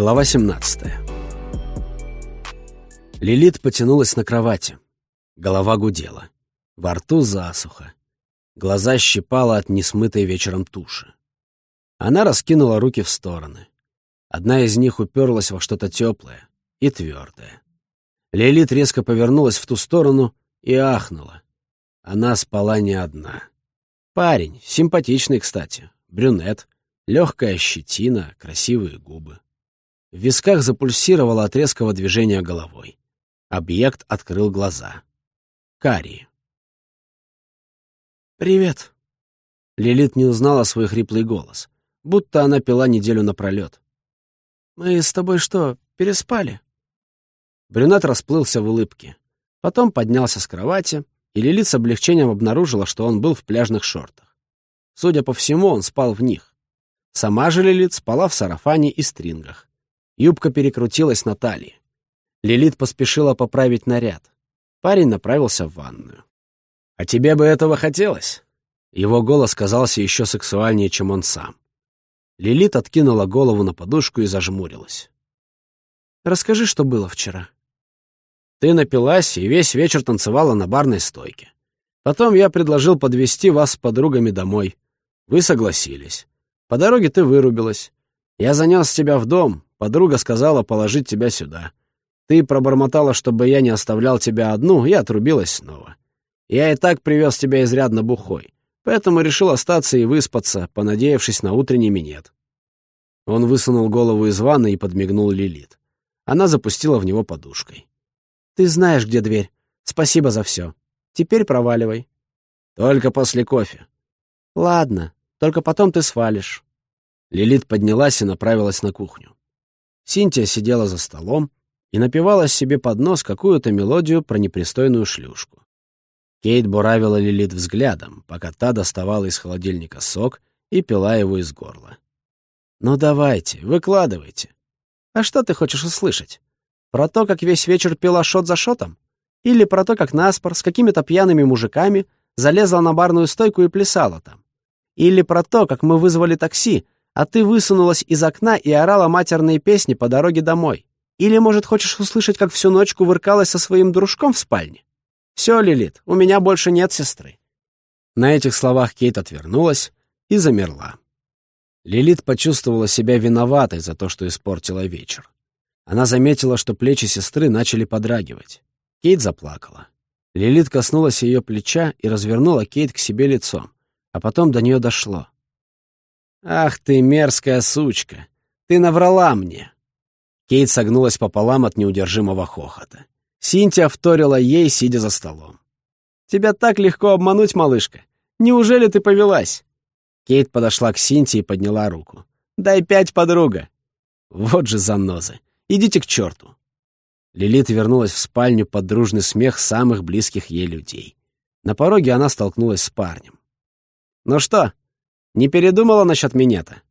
Глава 17 Лилит потянулась на кровати. Голова гудела. Во рту засуха. Глаза щипала от несмытой вечером туши. Она раскинула руки в стороны. Одна из них уперлась во что-то теплое и твердое. Лилит резко повернулась в ту сторону и ахнула. Она спала не одна. Парень, симпатичный, кстати, брюнет, легкая щетина, красивые губы. В висках запульсировало от резкого движения головой. Объект открыл глаза. Кари. «Привет». Лилит не узнала свой хриплый голос, будто она пила неделю напролет. «Мы с тобой что, переспали?» Брюнет расплылся в улыбке. Потом поднялся с кровати, и Лилит с облегчением обнаружила, что он был в пляжных шортах. Судя по всему, он спал в них. Сама же Лилит спала в сарафане и стрингах. Юбка перекрутилась на талии. Лилит поспешила поправить наряд. Парень направился в ванную. «А тебе бы этого хотелось?» Его голос казался еще сексуальнее, чем он сам. Лилит откинула голову на подушку и зажмурилась. «Расскажи, что было вчера». «Ты напилась и весь вечер танцевала на барной стойке. Потом я предложил подвести вас с подругами домой. Вы согласились. По дороге ты вырубилась. Я занес тебя в дом, Подруга сказала положить тебя сюда. Ты пробормотала, чтобы я не оставлял тебя одну, и отрубилась снова. Я и так привез тебя изрядно бухой, поэтому решил остаться и выспаться, понадеявшись на утренний минет. Он высунул голову из ванны и подмигнул Лилит. Она запустила в него подушкой. «Ты знаешь, где дверь. Спасибо за все. Теперь проваливай». «Только после кофе». «Ладно, только потом ты свалишь». Лилит поднялась и направилась на кухню. Синтия сидела за столом и напевала себе под нос какую-то мелодию про непристойную шлюшку. Кейт буравила Лилит взглядом, пока та доставала из холодильника сок и пила его из горла. «Ну давайте, выкладывайте. А что ты хочешь услышать? Про то, как весь вечер пила шот за шотом? Или про то, как Наспор с какими-то пьяными мужиками залезла на барную стойку и плясала там? Или про то, как мы вызвали такси, а ты высунулась из окна и орала матерные песни по дороге домой. Или, может, хочешь услышать, как всю ночь кувыркалась со своим дружком в спальне? Все, Лилит, у меня больше нет сестры». На этих словах Кейт отвернулась и замерла. Лилит почувствовала себя виноватой за то, что испортила вечер. Она заметила, что плечи сестры начали подрагивать. Кейт заплакала. Лилит коснулась ее плеча и развернула Кейт к себе лицом, а потом до нее дошло. «Ах ты, мерзкая сучка! Ты наврала мне!» Кейт согнулась пополам от неудержимого хохота. Синтия вторила ей, сидя за столом. «Тебя так легко обмануть, малышка! Неужели ты повелась?» Кейт подошла к Синтии и подняла руку. «Дай пять, подруга!» «Вот же занозы! Идите к черту!» Лилит вернулась в спальню под дружный смех самых близких ей людей. На пороге она столкнулась с парнем. «Ну что, не передумала насчет минета?»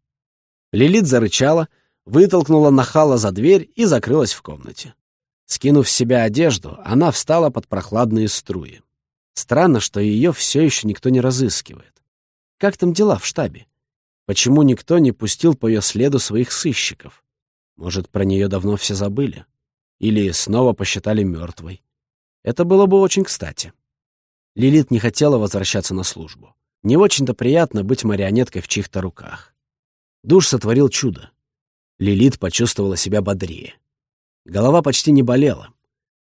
Лилит зарычала, вытолкнула нахала за дверь и закрылась в комнате. Скинув с себя одежду, она встала под прохладные струи. Странно, что ее все еще никто не разыскивает. Как там дела в штабе? Почему никто не пустил по ее следу своих сыщиков? Может, про нее давно все забыли? Или снова посчитали мертвой? Это было бы очень кстати. Лилит не хотела возвращаться на службу. Не очень-то приятно быть марионеткой в чьих-то руках. Душ сотворил чудо. Лилит почувствовала себя бодрее. Голова почти не болела.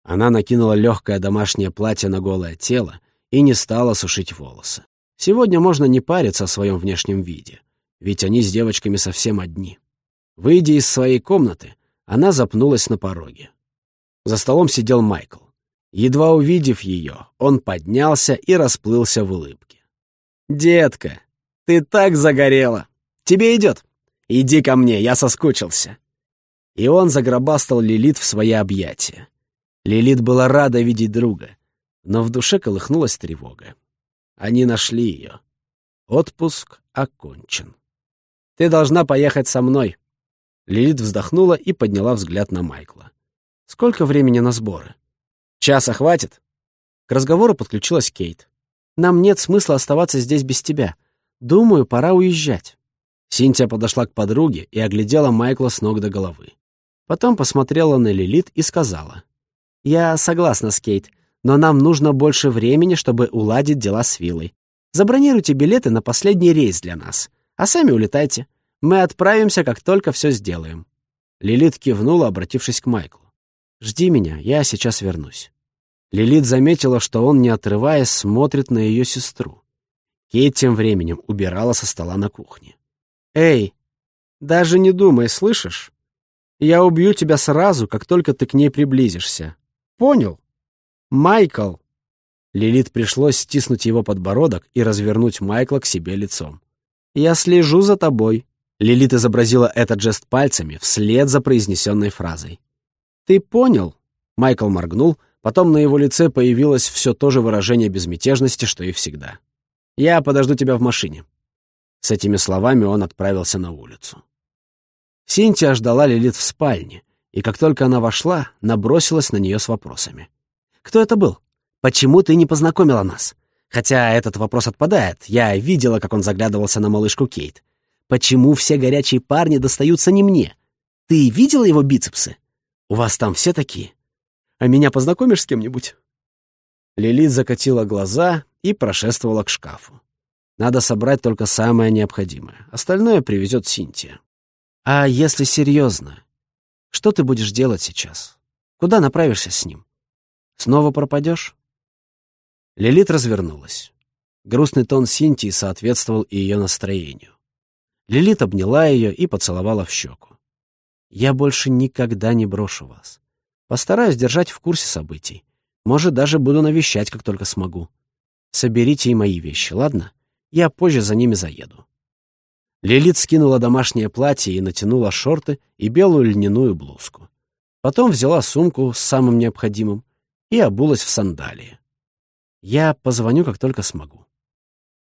Она накинула легкое домашнее платье на голое тело и не стала сушить волосы. Сегодня можно не париться о своем внешнем виде, ведь они с девочками совсем одни. Выйдя из своей комнаты, она запнулась на пороге. За столом сидел Майкл. Едва увидев ее, он поднялся и расплылся в улыбке. «Детка, ты так загорела! Тебе идет! Иди ко мне, я соскучился!» И он загробастал Лилит в свои объятия. Лилит была рада видеть друга, но в душе колыхнулась тревога. Они нашли ее. Отпуск окончен. «Ты должна поехать со мной!» Лилит вздохнула и подняла взгляд на Майкла. «Сколько времени на сборы?» «Часа хватит?» К разговору подключилась Кейт. Нам нет смысла оставаться здесь без тебя. Думаю, пора уезжать». Синтия подошла к подруге и оглядела Майкла с ног до головы. Потом посмотрела на Лилит и сказала. «Я согласна с Кейт, но нам нужно больше времени, чтобы уладить дела с Виллой. Забронируйте билеты на последний рейс для нас, а сами улетайте. Мы отправимся, как только все сделаем». Лилит кивнула, обратившись к Майклу. «Жди меня, я сейчас вернусь». Лилит заметила, что он, не отрываясь, смотрит на ее сестру. Кейт тем временем убирала со стола на кухне. «Эй, даже не думай, слышишь? Я убью тебя сразу, как только ты к ней приблизишься. Понял? Майкл!» Лилит пришлось стиснуть его подбородок и развернуть Майкла к себе лицом. «Я слежу за тобой». Лилит изобразила этот жест пальцами вслед за произнесенной фразой. «Ты понял?» Майкл моргнул, потом на его лице появилось все то же выражение безмятежности, что и всегда. «Я подожду тебя в машине». С этими словами он отправился на улицу. Синтия ждала Лилит в спальне, и как только она вошла, набросилась на нее с вопросами. «Кто это был? Почему ты не познакомила нас? Хотя этот вопрос отпадает. Я видела, как он заглядывался на малышку Кейт. Почему все горячие парни достаются не мне? Ты видела его бицепсы? У вас там все такие? А меня познакомишь с кем-нибудь?» Лилит закатила глаза и прошествовала к шкафу. Надо собрать только самое необходимое. Остальное привезет Синтия. А если серьезно, что ты будешь делать сейчас? Куда направишься с ним? Снова пропадешь? Лилит развернулась. Грустный тон Синтии соответствовал ее настроению. Лилит обняла ее и поцеловала в щеку. «Я больше никогда не брошу вас. Постараюсь держать в курсе событий. Может, даже буду навещать, как только смогу. Соберите и мои вещи, ладно? Я позже за ними заеду». Лилит скинула домашнее платье и натянула шорты и белую льняную блузку. Потом взяла сумку с самым необходимым и обулась в сандалии. «Я позвоню, как только смогу».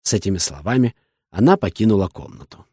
С этими словами она покинула комнату.